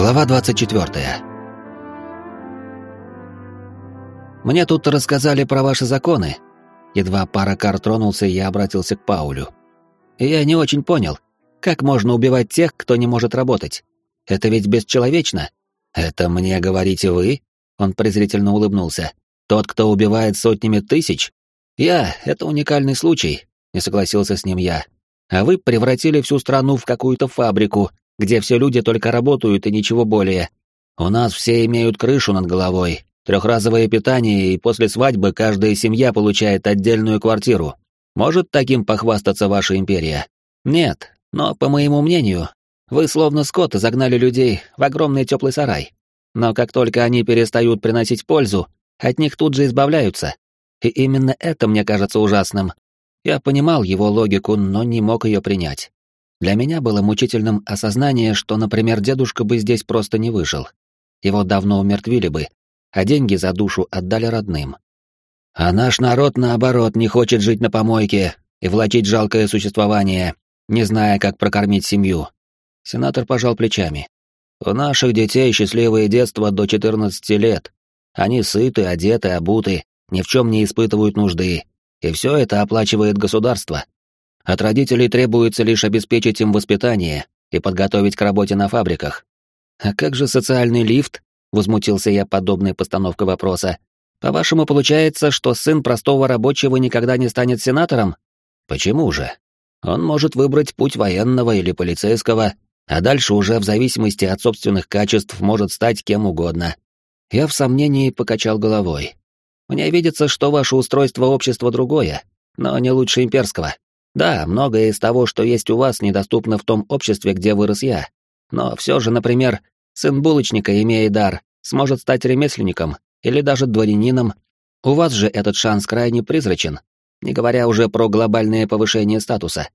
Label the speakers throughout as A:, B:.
A: Глава 24. Мне тут рассказали про ваши законы. Едва пара кар тронулся, я обратился к Паулю. Я не очень понял, как можно убивать тех, кто не может работать? Это ведь бесчеловечно. Это мне говорите вы? Он презрительно улыбнулся. Тот, кто убивает сотнями тысяч? Я — это уникальный случай, не согласился с ним я. А вы превратили всю страну в какую-то фабрику, где все люди только работают и ничего более. У нас все имеют крышу над головой, трехразовое питание, и после свадьбы каждая семья получает отдельную квартиру. Может таким похвастаться ваша империя? Нет, но, по моему мнению, вы словно скот загнали людей в огромный теплый сарай. Но как только они перестают приносить пользу, от них тут же избавляются. И именно это мне кажется ужасным. Я понимал его логику, но не мог ее принять. Для меня было мучительным осознание, что, например, дедушка бы здесь просто не выжил. Его давно умертвили бы, а деньги за душу отдали родным. А наш народ, наоборот, не хочет жить на помойке и влачить жалкое существование, не зная, как прокормить семью. Сенатор пожал плечами. У наших детей счастливое детство до 14 лет. Они сыты, одеты, обуты, ни в чем не испытывают нужды, и все это оплачивает государство. От родителей требуется лишь обеспечить им воспитание и подготовить к работе на фабриках. А как же социальный лифт? Возмутился я подобной постановкой вопроса. По-вашему, получается, что сын простого рабочего никогда не станет сенатором? Почему же? Он может выбрать путь военного или полицейского, а дальше уже в зависимости от собственных качеств может стать кем угодно. Я в сомнении покачал головой. Мне видится, что ваше устройство общества другое, но не лучше имперского. Да, многое из того, что есть у вас, недоступно в том обществе, где вырос я. Но все же, например, сын булочника, имея дар, сможет стать ремесленником или даже дворянином. У вас же этот шанс крайне призрачен, не говоря уже про глобальное повышение статуса.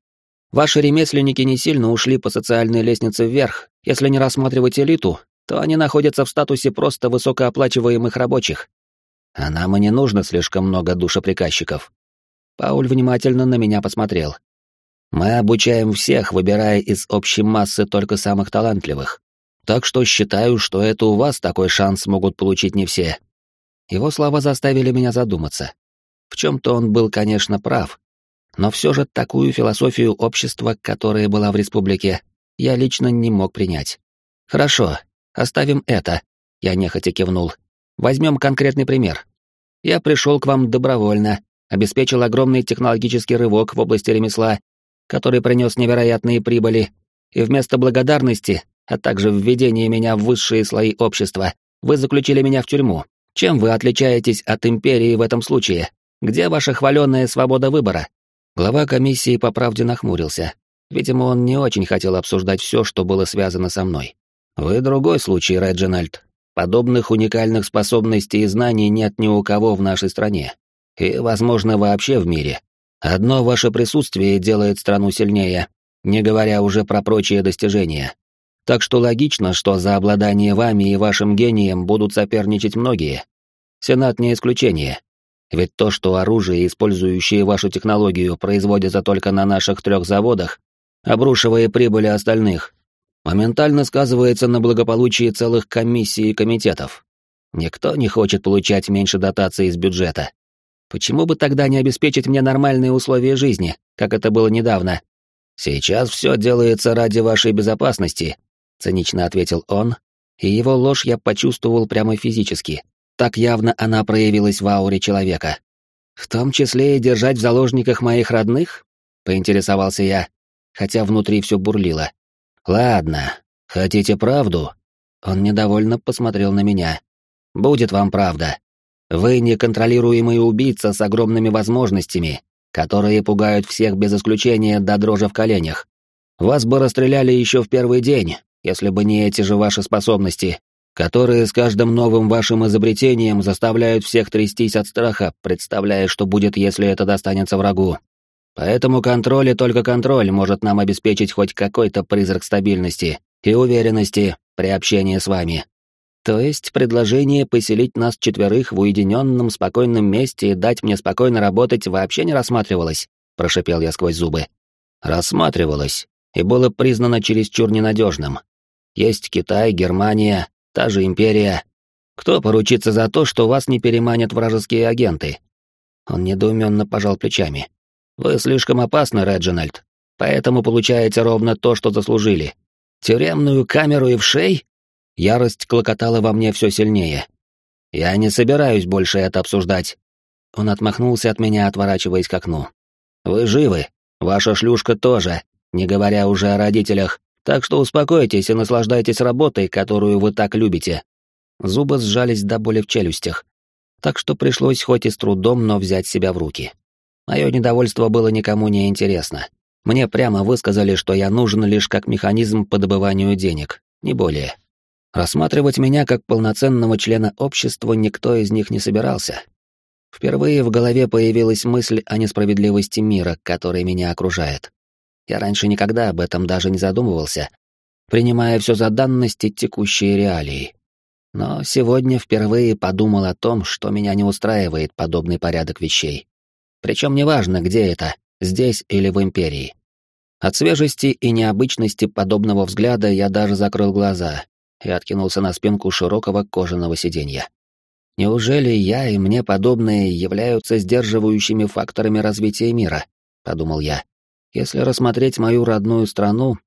A: Ваши ремесленники не сильно ушли по социальной лестнице вверх, если не рассматривать элиту, то они находятся в статусе просто высокооплачиваемых рабочих. А нам и не нужно слишком много душеприказчиков. Пауль внимательно на меня посмотрел. Мы обучаем всех, выбирая из общей массы только самых талантливых. Так что считаю, что это у вас такой шанс могут получить не все. Его слова заставили меня задуматься. В чем-то он был, конечно, прав, но все же такую философию общества, которая была в республике, я лично не мог принять. Хорошо, оставим это, я нехотя кивнул. Возьмем конкретный пример. Я пришел к вам добровольно, обеспечил огромный технологический рывок в области ремесла, который принес невероятные прибыли, и вместо благодарности, а также введения меня в высшие слои общества, вы заключили меня в тюрьму. Чем вы отличаетесь от империи в этом случае? Где ваша хваленная свобода выбора? Глава комиссии по правде нахмурился. Видимо, он не очень хотел обсуждать все, что было связано со мной. Вы другой случай, Реджинальд. Подобных уникальных способностей и знаний нет ни у кого в нашей стране. И, возможно, вообще в мире. Одно ваше присутствие делает страну сильнее, не говоря уже про прочие достижения. Так что логично, что за обладание вами и вашим гением будут соперничать многие. Сенат не исключение. Ведь то, что оружие, использующее вашу технологию, производится только на наших трех заводах, обрушивая прибыли остальных, моментально сказывается на благополучии целых комиссий и комитетов. Никто не хочет получать меньше дотаций из бюджета. Почему бы тогда не обеспечить мне нормальные условия жизни, как это было недавно? Сейчас все делается ради вашей безопасности, цинично ответил он, и его ложь я почувствовал прямо физически. Так явно она проявилась в ауре человека. В том числе и держать в заложниках моих родных? Поинтересовался я, хотя внутри все бурлило. Ладно, хотите правду? Он недовольно посмотрел на меня. Будет вам правда. Вы неконтролируемый убийца с огромными возможностями, которые пугают всех без исключения до дрожи в коленях. Вас бы расстреляли еще в первый день, если бы не эти же ваши способности, которые с каждым новым вашим изобретением заставляют всех трястись от страха, представляя, что будет, если это достанется врагу. Поэтому контроль и только контроль может нам обеспечить хоть какой-то призрак стабильности и уверенности при общении с вами. То есть предложение поселить нас четверых в уединенном спокойном месте и дать мне спокойно работать вообще не рассматривалось, прошипел я сквозь зубы. Рассматривалось и было признано чересчур ненадежным. Есть Китай, Германия, та же империя. Кто поручится за то, что вас не переманят вражеские агенты? Он недоуменно пожал плечами. Вы слишком опасны, Реджинальд. Поэтому получаете ровно то, что заслужили. Тюремную камеру и в шей? Ярость клокотала во мне все сильнее. Я не собираюсь больше это обсуждать. Он отмахнулся от меня, отворачиваясь к окну. Вы живы. Ваша шлюшка тоже, не говоря уже о родителях. Так что успокойтесь и наслаждайтесь работой, которую вы так любите. Зубы сжались до боли в челюстях. Так что пришлось хоть и с трудом, но взять себя в руки. Мое недовольство было никому не интересно. Мне прямо высказали, что я нужен лишь как механизм по добыванию денег, не более. Рассматривать меня как полноценного члена общества никто из них не собирался. Впервые в голове появилась мысль о несправедливости мира, который меня окружает. Я раньше никогда об этом даже не задумывался, принимая все за данности текущей реалии. Но сегодня впервые подумал о том, что меня не устраивает подобный порядок вещей. Причем неважно, где это, здесь или в Империи. От свежести и необычности подобного взгляда я даже закрыл глаза и откинулся на спинку широкого кожаного сиденья. Неужели я и мне подобные являются сдерживающими факторами развития мира? Подумал я. Если рассмотреть мою родную страну,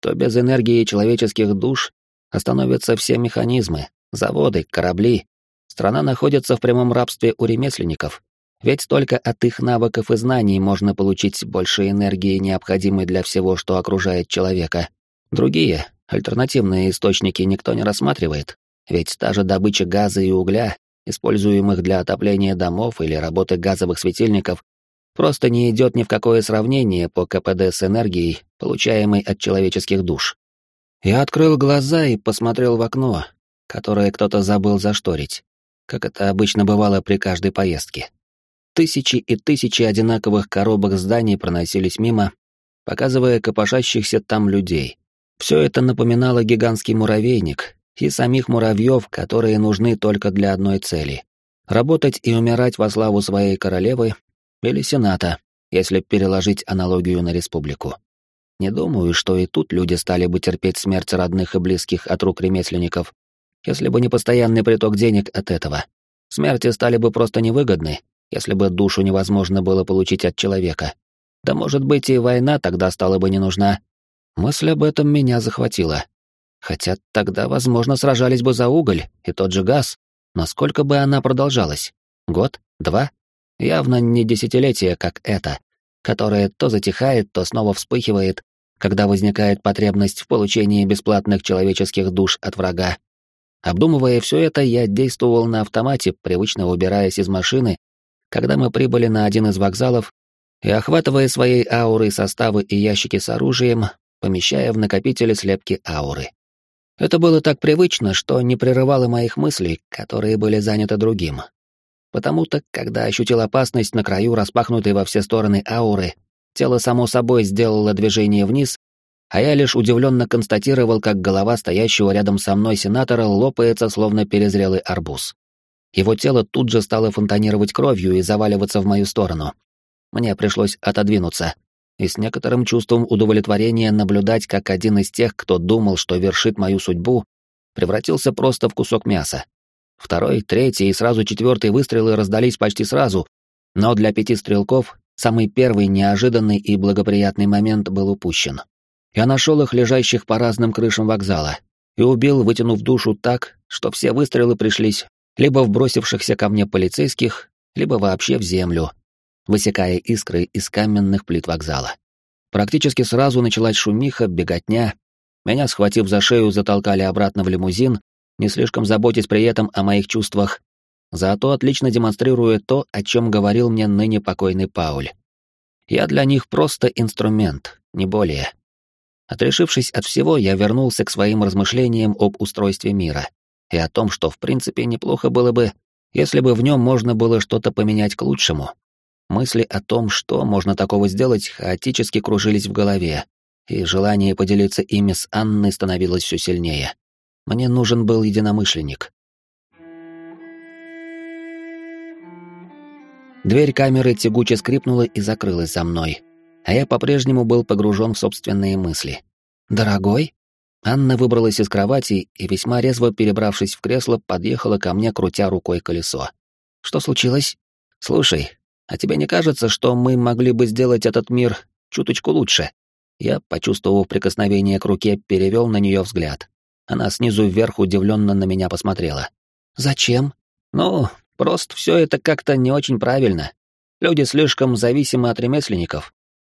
A: то без энергии человеческих душ остановятся все механизмы, заводы, корабли. Страна находится в прямом рабстве у ремесленников, ведь только от их навыков и знаний можно получить больше энергии, необходимой для всего, что окружает человека. Другие, альтернативные источники никто не рассматривает, ведь та же добыча газа и угля, используемых для отопления домов или работы газовых светильников, просто не идет ни в какое сравнение по КПД с энергией, получаемой от человеческих душ. Я открыл глаза и посмотрел в окно, которое кто-то забыл зашторить, как это обычно бывало при каждой поездке. Тысячи и тысячи одинаковых коробок зданий проносились мимо, показывая копошащихся там людей. Все это напоминало гигантский муравейник и самих муравьев, которые нужны только для одной цели — работать и умирать во славу своей королевы или сената, если переложить аналогию на республику. Не думаю, что и тут люди стали бы терпеть смерть родных и близких от рук ремесленников, если бы не постоянный приток денег от этого. Смерти стали бы просто невыгодны, если бы душу невозможно было получить от человека. Да может быть и война тогда стала бы не нужна. Мысль об этом меня захватила. Хотя тогда, возможно, сражались бы за уголь и тот же газ, но сколько бы она продолжалась? Год? Два? Явно не десятилетие, как это, которое то затихает, то снова вспыхивает, когда возникает потребность в получении бесплатных человеческих душ от врага. Обдумывая все это, я действовал на автомате, привычно убираясь из машины когда мы прибыли на один из вокзалов и, охватывая своей аурой составы и ящики с оружием, помещая в накопители слепки ауры. Это было так привычно, что не прерывало моих мыслей, которые были заняты другим. Потому-то, когда ощутил опасность на краю распахнутой во все стороны ауры, тело само собой сделало движение вниз, а я лишь удивленно констатировал, как голова стоящего рядом со мной сенатора лопается, словно перезрелый арбуз. Его тело тут же стало фонтанировать кровью и заваливаться в мою сторону. Мне пришлось отодвинуться, и с некоторым чувством удовлетворения наблюдать, как один из тех, кто думал, что вершит мою судьбу, превратился просто в кусок мяса. Второй, третий и сразу четвертый выстрелы раздались почти сразу, но для пяти стрелков самый первый неожиданный и благоприятный момент был упущен. Я нашел их лежащих по разным крышам вокзала и убил, вытянув душу так, что все выстрелы пришлись либо в бросившихся ко мне полицейских, либо вообще в землю, высекая искры из каменных плит вокзала. Практически сразу началась шумиха, беготня. Меня, схватив за шею, затолкали обратно в лимузин, не слишком заботясь при этом о моих чувствах, зато отлично демонстрируя то, о чем говорил мне ныне покойный Пауль. Я для них просто инструмент, не более. Отрешившись от всего, я вернулся к своим размышлениям об устройстве мира и о том, что в принципе неплохо было бы, если бы в нем можно было что-то поменять к лучшему. Мысли о том, что можно такого сделать, хаотически кружились в голове, и желание поделиться ими с Анной становилось все сильнее. Мне нужен был единомышленник. Дверь камеры тягуче скрипнула и закрылась за мной, а я по-прежнему был погружен в собственные мысли. «Дорогой?» Анна выбралась из кровати и, весьма резво перебравшись в кресло, подъехала ко мне, крутя рукой колесо. «Что случилось?» «Слушай, а тебе не кажется, что мы могли бы сделать этот мир чуточку лучше?» Я, почувствовав прикосновение к руке, перевел на нее взгляд. Она снизу вверх удивленно на меня посмотрела. «Зачем?» «Ну, просто все это как-то не очень правильно. Люди слишком зависимы от ремесленников.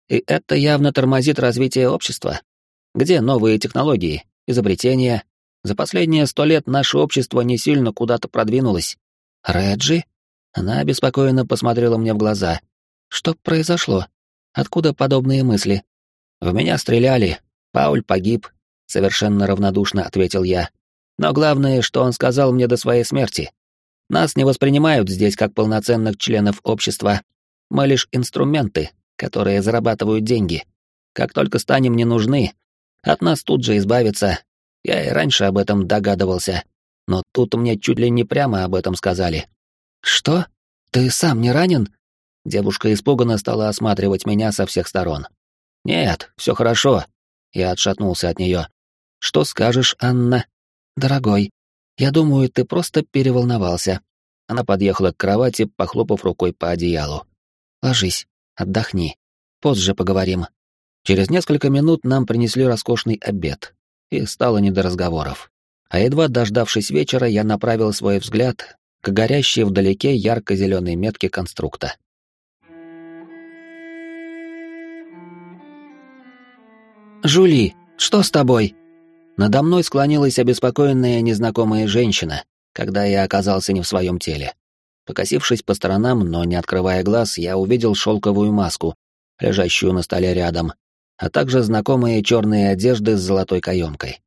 A: И это явно тормозит развитие общества. Где новые технологии, изобретения? За последние сто лет наше общество не сильно куда-то продвинулось. Реджи? Она обеспокоенно посмотрела мне в глаза. Что произошло? Откуда подобные мысли? В меня стреляли. Пауль погиб. Совершенно равнодушно ответил я. Но главное, что он сказал мне до своей смерти. Нас не воспринимают здесь как полноценных членов общества. Мы лишь инструменты, которые зарабатывают деньги. Как только станем не нужны, от нас тут же избавиться. Я и раньше об этом догадывался, но тут мне чуть ли не прямо об этом сказали. Что? Ты сам не ранен? Девушка испуганно стала осматривать меня со всех сторон. Нет, все хорошо. Я отшатнулся от нее. Что скажешь, Анна? Дорогой, я думаю, ты просто переволновался. Она подъехала к кровати, похлопав рукой по одеялу. Ложись, отдохни. Позже поговорим. Через несколько минут нам принесли роскошный обед, и стало не до разговоров. А едва дождавшись вечера, я направил свой взгляд к горящей вдалеке ярко-зеленой метке конструкта. «Жули, что с тобой?» Надо мной склонилась обеспокоенная незнакомая женщина, когда я оказался не в своем теле. Покосившись по сторонам, но не открывая глаз, я увидел шелковую маску, лежащую на столе рядом, а также знакомые черные одежды с золотой каемкой.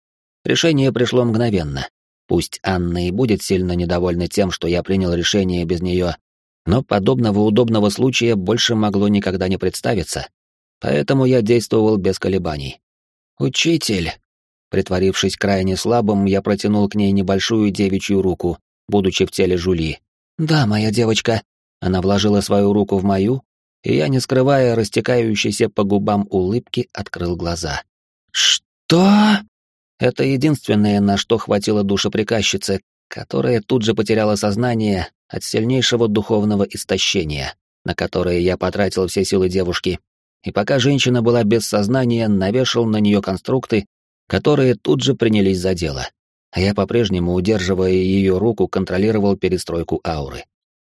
A: Решение пришло мгновенно. Пусть Анна и будет сильно недовольна тем, что я принял решение без нее, но подобного удобного случая больше могло никогда не представиться. Поэтому я действовал без колебаний. «Учитель!» Притворившись крайне слабым, я протянул к ней небольшую девичью руку, будучи в теле Жули. «Да, моя девочка». Она вложила свою руку в мою, и я, не скрывая растекающейся по губам улыбки, открыл глаза. «Что?» Это единственное, на что хватило душеприказчицы, которая тут же потеряла сознание от сильнейшего духовного истощения, на которое я потратил все силы девушки. И пока женщина была без сознания, навешал на нее конструкты, которые тут же принялись за дело. А я по-прежнему, удерживая ее руку, контролировал перестройку ауры.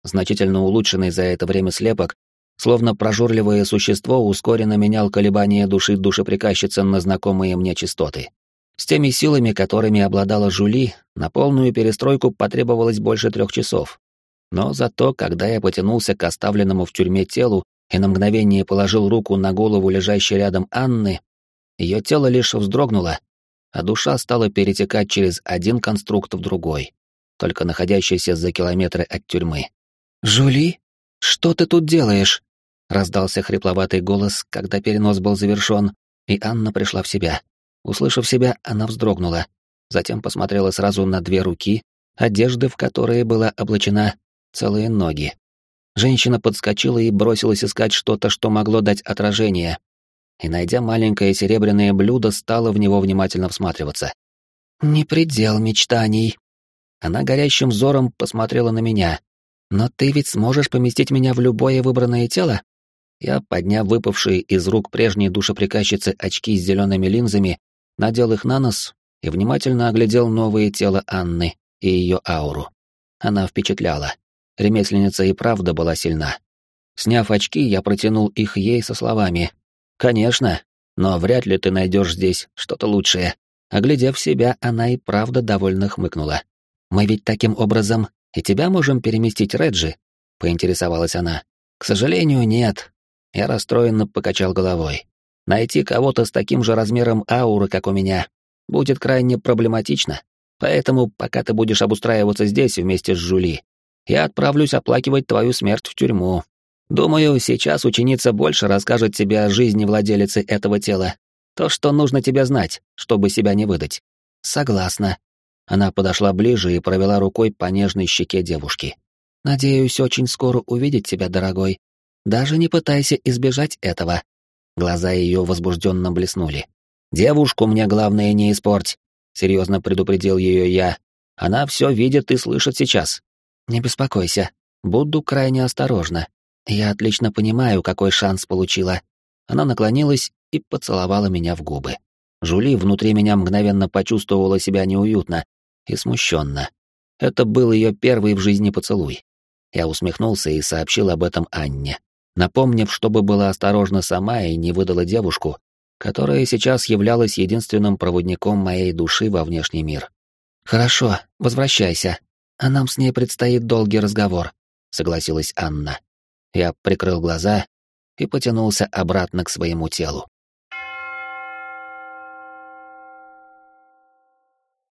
A: Значительно улучшенный за это время слепок Словно прожорливое существо ускоренно менял колебания души душеприказчицы на знакомые мне частоты. С теми силами, которыми обладала Жули, на полную перестройку потребовалось больше трех часов. Но зато, когда я потянулся к оставленному в тюрьме телу и на мгновение положил руку на голову лежащей рядом Анны, ее тело лишь вздрогнуло, а душа стала перетекать через один конструкт в другой, только находящийся за километры от тюрьмы. «Жули, что ты тут делаешь?» Раздался хрипловатый голос, когда перенос был завершен, и Анна пришла в себя. Услышав себя, она вздрогнула, затем посмотрела сразу на две руки, одежды в которые была облачена целые ноги. Женщина подскочила и бросилась искать что-то, что могло дать отражение, и, найдя маленькое серебряное блюдо, стала в него внимательно всматриваться. «Не предел мечтаний». Она горящим взором посмотрела на меня. «Но ты ведь сможешь поместить меня в любое выбранное тело?» Я, подняв выпавшие из рук прежней душеприказчицы очки с зелеными линзами, надел их на нос и внимательно оглядел новое тело Анны и ее ауру. Она впечатляла. Ремесленница и правда была сильна. Сняв очки, я протянул их ей со словами «Конечно, но вряд ли ты найдешь здесь что-то лучшее». Оглядев себя, она и правда довольно хмыкнула. «Мы ведь таким образом и тебя можем переместить, Реджи?» — поинтересовалась она. «К сожалению, нет. Я расстроенно покачал головой. Найти кого-то с таким же размером ауры, как у меня, будет крайне проблематично. Поэтому, пока ты будешь обустраиваться здесь вместе с Жули, я отправлюсь оплакивать твою смерть в тюрьму. Думаю, сейчас ученица больше расскажет тебе о жизни владелицы этого тела. То, что нужно тебе знать, чтобы себя не выдать. Согласна. Она подошла ближе и провела рукой по нежной щеке девушки. Надеюсь, очень скоро увидеть тебя, дорогой. Даже не пытайся избежать этого. Глаза ее возбужденно блеснули. Девушку мне главное не испорть, серьезно предупредил ее я. Она все видит и слышит сейчас. Не беспокойся, буду крайне осторожна. Я отлично понимаю, какой шанс получила. Она наклонилась и поцеловала меня в губы. Жули внутри меня мгновенно почувствовала себя неуютно и смущенно. Это был ее первый в жизни поцелуй. Я усмехнулся и сообщил об этом Анне, напомнив, чтобы была осторожна сама и не выдала девушку, которая сейчас являлась единственным проводником моей души во внешний мир. «Хорошо, возвращайся, а нам с ней предстоит долгий разговор», — согласилась Анна. Я прикрыл глаза и потянулся обратно к своему телу.